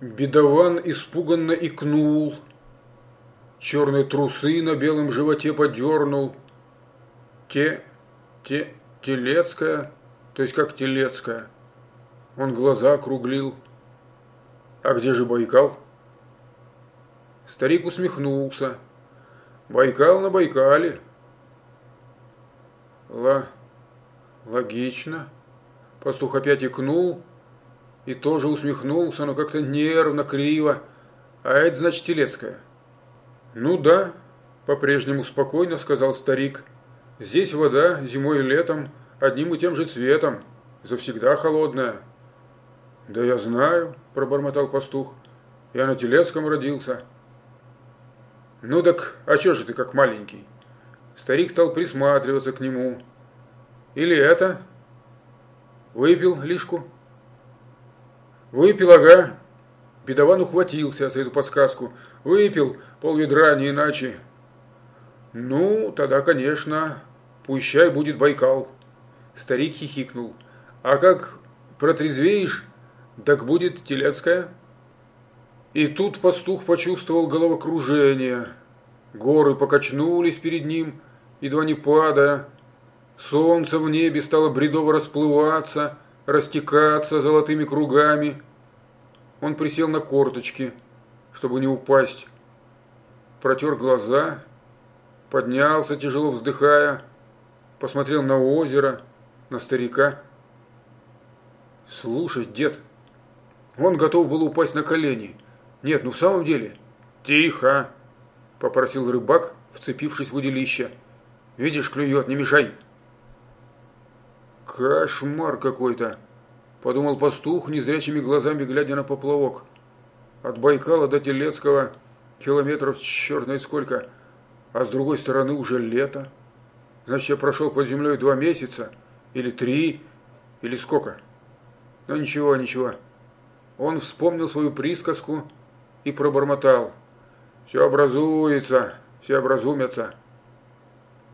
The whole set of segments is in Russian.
Бедован испуганно икнул, черные трусы на белом животе подернул. Те, те, телецкая, то есть как телецкая. Он глаза округлил. А где же Байкал? Старик усмехнулся. Байкал на Байкале. Ла... Логично. Пастух опять икнул и тоже усмехнулся, но как-то нервно, криво. А это значит Телецкая. Ну да, по-прежнему спокойно сказал старик. Здесь вода зимой и летом одним и тем же цветом, завсегда холодная. Да я знаю, пробормотал пастух. Я на Телецком родился. Ну так, а чё же ты как маленький? Старик стал присматриваться к нему. Или это? Выпил лишку? Выпил, ага. Бедован ухватился за эту подсказку. Выпил пол ведра, не иначе. Ну, тогда, конечно, пущай будет Байкал. Старик хихикнул. А как протрезвеешь, так будет Телецкая. И тут пастух почувствовал головокружение. Горы покачнулись перед ним, едва не падая. Солнце в небе стало бредово расплываться, растекаться золотыми кругами. Он присел на корточки, чтобы не упасть. Протер глаза, поднялся, тяжело вздыхая, посмотрел на озеро, на старика. «Слушай, дед!» Он готов был упасть на колени. «Нет, ну в самом деле...» «Тихо!» – попросил рыбак, вцепившись в удилище. «Видишь, клюет, не мешай!» «Кошмар какой-то!» – подумал пастух, незрячими глазами глядя на поплавок. «От Байкала до Телецкого километров черт знает сколько, а с другой стороны уже лето. Значит, я прошел под землей два месяца, или три, или сколько. Но ничего, ничего». Он вспомнил свою присказку и пробормотал. «Все образуется, все образумятся».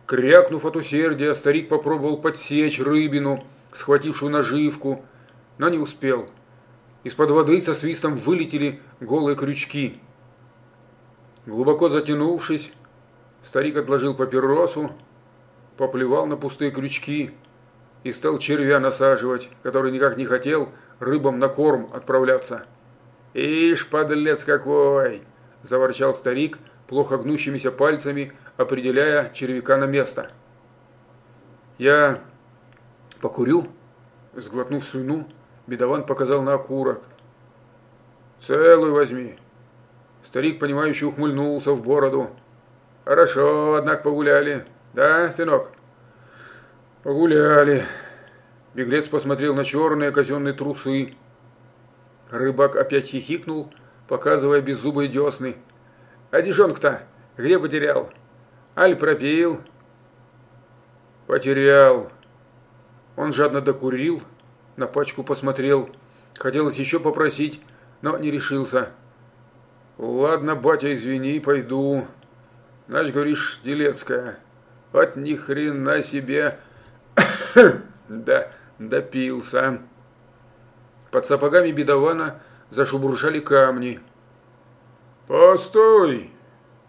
Крякнув от усердия, старик попробовал подсечь рыбину, схватившую наживку, но не успел. Из-под воды со свистом вылетели голые крючки. Глубоко затянувшись, старик отложил папиросу, поплевал на пустые крючки и стал червя насаживать, который никак не хотел рыбам на корм отправляться. «Ишь, подлец какой!» – заворчал старик, плохо гнущимися пальцами – определяя червяка на место. «Я покурю?» Сглотнув слюну, бедован показал на окурок. «Целую возьми». Старик, понимающий, ухмыльнулся в бороду. «Хорошо, однако погуляли. Да, сынок?» «Погуляли». Беглец посмотрел на черные казенные трусы. Рыбак опять хихикнул, показывая беззубые десны. «А дежонка-то где потерял?» Аль пропил. Потерял. Он жадно докурил, на пачку посмотрел. Хотелось еще попросить, но не решился. Ладно, батя, извини, пойду. Значит, говоришь, Делецкая. Вот ни хрена себе. да, допился. Под сапогами бедована зашубуршали камни. «Постой!»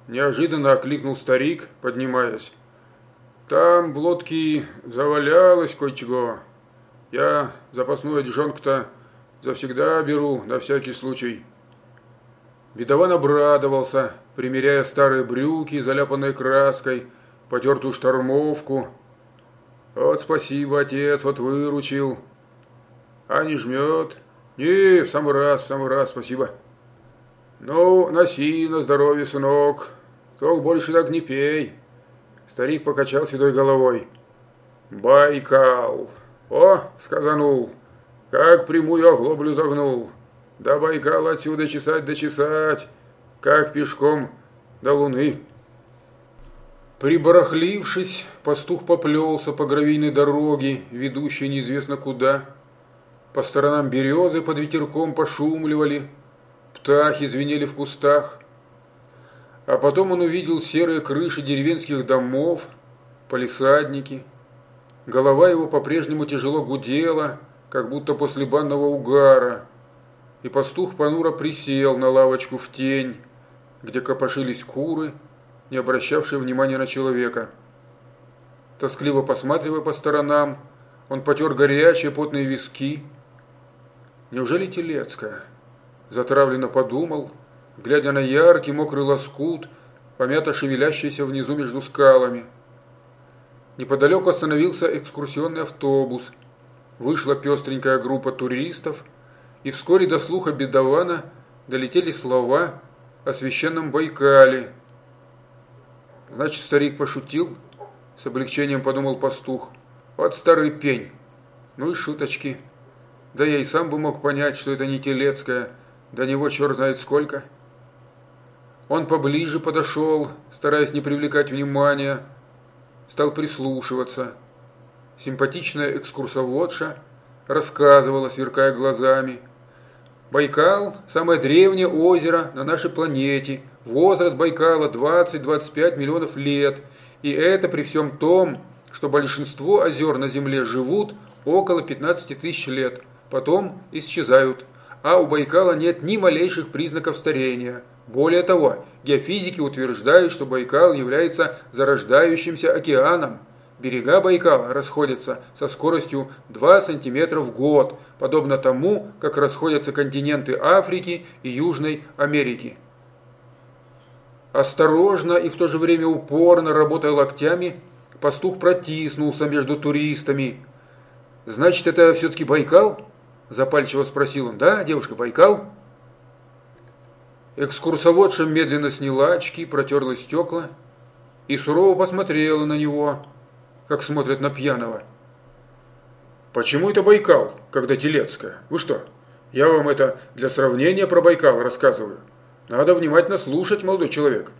Неожиданно окликнул старик, поднимаясь. Там в лодке завалялось кое-чего. Я запасную одежонку-то завсегда беру, на всякий случай. Бедован обрадовался, примеряя старые брюки, заляпанные краской, потертую штормовку. Вот спасибо, отец, вот выручил. А не жмет? Не, в самый раз, в самый раз, спасибо. Ну, носи на здоровье, сынок. Только больше так не пей. Старик покачал седой головой. Байкал. О, сказанул. Как прямую оглоблю загнул. Да Байкал отсюда чесать да чесать. Как пешком до луны. Прибарахлившись, пастух поплелся по гравийной дороге, ведущей неизвестно куда. По сторонам березы под ветерком пошумливали, птахи звенели в кустах. А потом он увидел серые крыши деревенских домов, полисадники. Голова его по-прежнему тяжело гудела, как будто после банного угара. и пастух понуро присел на лавочку в тень, где копошились куры, не обращавшие внимания на человека. Тоскливо посматривая по сторонам, он потер горячие потные виски. Неужели Телецкая? Затравленно подумал, глядя на яркий мокрый лоскут, помято шевелящийся внизу между скалами. Неподалеку остановился экскурсионный автобус. Вышла пестренькая группа туристов, и вскоре до слуха бедована долетели слова о священном Байкале. Значит, старик пошутил, с облегчением подумал пастух. Вот старый пень. Ну и шуточки. Да я и сам бы мог понять, что это не Телецкая. До него черт знает сколько. Он поближе подошел, стараясь не привлекать внимания, стал прислушиваться. Симпатичная экскурсоводша рассказывала, сверкая глазами. Байкал – самое древнее озеро на нашей планете. Возраст Байкала 20-25 миллионов лет. И это при всем том, что большинство озер на Земле живут около 15 тысяч лет, потом исчезают. А у Байкала нет ни малейших признаков старения – более того, геофизики утверждают, что Байкал является зарождающимся океаном. Берега Байкала расходятся со скоростью 2 см в год, подобно тому, как расходятся континенты Африки и Южной Америки. Осторожно и в то же время упорно работая локтями, пастух протиснулся между туристами. «Значит, это все-таки Байкал?» – запальчиво спросил он. «Да, девушка, Байкал?» Экскурсоводша медленно сняла очки, протерла стекла и сурово посмотрела на него, как смотрят на пьяного. «Почему это Байкал, когда Телецкая? Вы что, я вам это для сравнения про Байкал рассказываю. Надо внимательно слушать, молодой человек».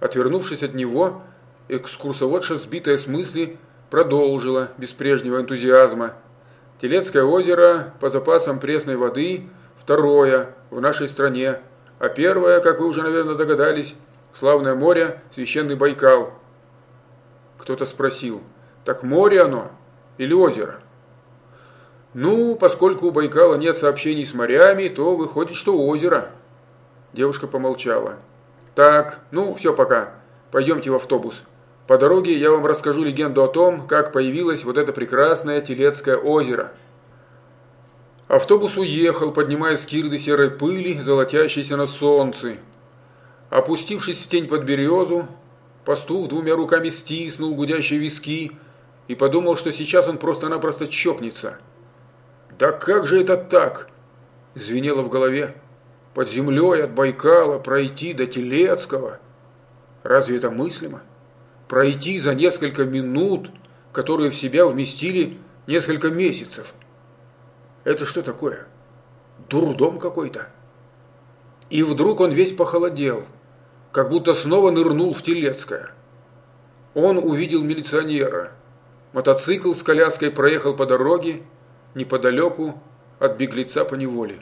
Отвернувшись от него, экскурсоводша, сбитая с мысли, продолжила без прежнего энтузиазма. Телецкое озеро по запасам пресной воды второе в нашей стране а первое, как вы уже, наверное, догадались, славное море, священный Байкал. Кто-то спросил, так море оно или озеро? Ну, поскольку у Байкала нет сообщений с морями, то выходит, что озеро. Девушка помолчала. Так, ну, все пока. Пойдемте в автобус. По дороге я вам расскажу легенду о том, как появилось вот это прекрасное Телецкое озеро. Автобус уехал, поднимая скирды серой пыли, золотящейся на солнце. Опустившись в тень под березу, пастух двумя руками стиснул гудящие виски и подумал, что сейчас он просто-напросто чокнется. «Да как же это так?» – звенело в голове. «Под землей от Байкала пройти до Телецкого? Разве это мыслимо? Пройти за несколько минут, которые в себя вместили несколько месяцев?» Это что такое? Дурдом какой-то. И вдруг он весь похолодел, как будто снова нырнул в Телецкое. Он увидел милиционера. Мотоцикл с коляской проехал по дороге неподалеку от беглеца по неволе.